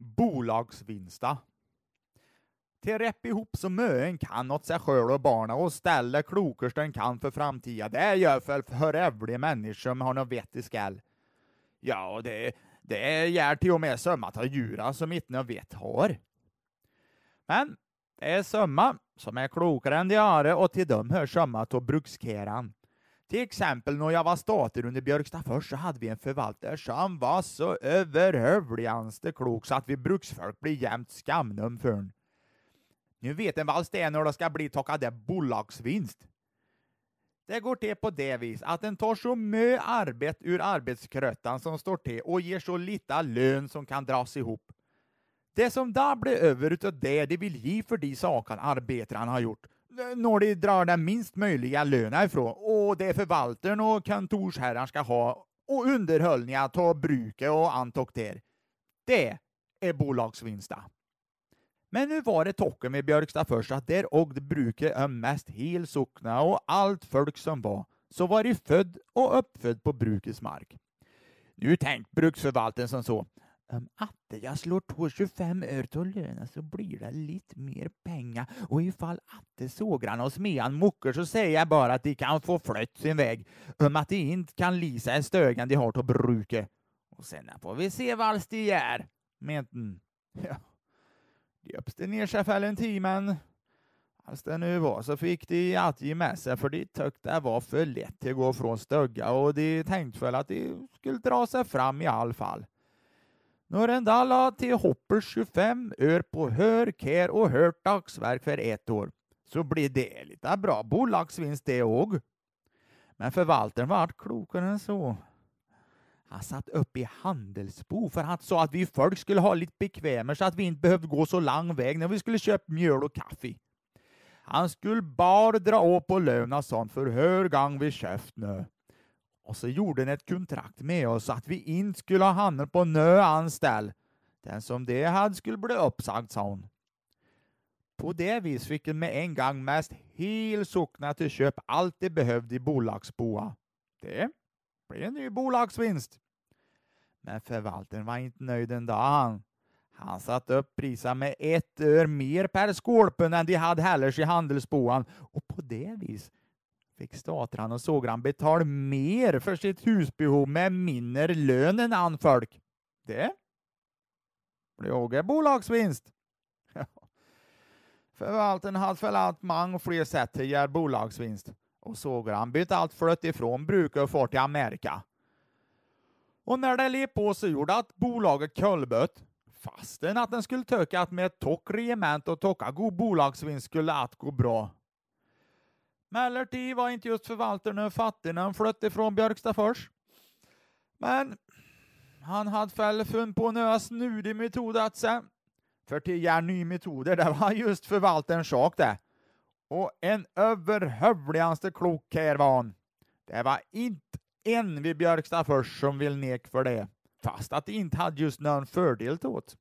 bolagsvinsta. Till rep ihop så mycket en kan åt sig själv och barnen och ställa klokast en kan för framtiden. Det gör för för övriga människor som har något vett i skall. Ja, det, det gör till och med sömma ta djura som inte något vett har. Men det är sömma som är klokare än de are och till dem hör sömma till brukskeran. Till exempel när jag var stater under Björkstafors så hade vi en förvaltare som var så överhövligaste klok så att vi bruksfolk blir jämt skamnum för honom. Nu vet en vad det är när det ska bli det bolagsvinst. Det går till på det vis att en tar så mycket arbete ur arbetskrötan som står till och ger så lite lön som kan dras ihop. Det som då blir över utav det de vill ge för de saker arbetaren har gjort, när de drar den minst möjliga lönen ifrån, och det förvaltaren och kontorsherran ska ha, och underhållningen, ta bruket och antok där. Det är bolagsvinsta. Men nu var det tocken med Björkstad först att där ågde bruket om mest hel sockna och allt folk som var, så var de född och uppfödd på brukets mark. Nu tänkt bruksförvaltaren som så, Ehm, om atte jag slår på 25 öre till lönen så blir det lite mer pengar och ifall atte sågran och smean muckar så säger jag bara att de kan få flytt sin väg om att de inte kan lisa en stögen de har till bruket. Och sen får vi se vad de gör, Men mm, Ja. De öppste ner sig för en timme, Alls det nu var så fick de att ge med sig för de tyckte det var för lätt att gå från stögga och de tänkte väl att de skulle dra sig fram i all fall. När en dag till Hoppers 25 ör på hör, och hört dagsverk för ett år, så blir det lite bra bolagsvinst det òg. Men förvaltaren vart klokare än så. Han satt upp i handelsbo för han sa att vi folk skulle ha lite bekvämare så att vi inte behövde gå så lång väg när vi skulle köpa mjöl och kaffe. Han skulle bara dra upp på löna och sånt för hör gång vi köpt nu. Och så gjorde han ett kontrakt med oss att vi inte skulle ha handel på nö anställ. Den som det hade skulle bli uppsagd, sa hon. På det vis fick han med en gång mest hel sockna till köp allt de behövde i bolagsboa. Det blev en ny bolagsvinst. Men förvaltaren var inte nöjd en dag han. Han satte upp priset med ett ör mer per skålpund än de hade heller i handelsboan och på det vis fick statran och sågran betala mer för sitt husbehov med mindre lön än an folk. Det blev också bolagsvinst. Förvaltaren hade förlagt många fler sätt till att göra bolagsvinst och sågran bytte allt flött ifrån bruket och fart till Amerika. Och när det led på så gjorde att bolaget kullbött fastän att den skulle tycka att med ett tock regement och tocka god bolagsvinst skulle allt gå bra. Mellerti var inte just förvaltaren fattig när han flyttade ifrån Björkstafors. Men han hade väl funnit på några snudig metod att se. För till göra ny metoder, det var just förvaltarens sak det. Och en överhövligaste klok här var han. Det var inte en vid Björkstafors som vill nek för det, fast att det inte hade just någon fördel åt.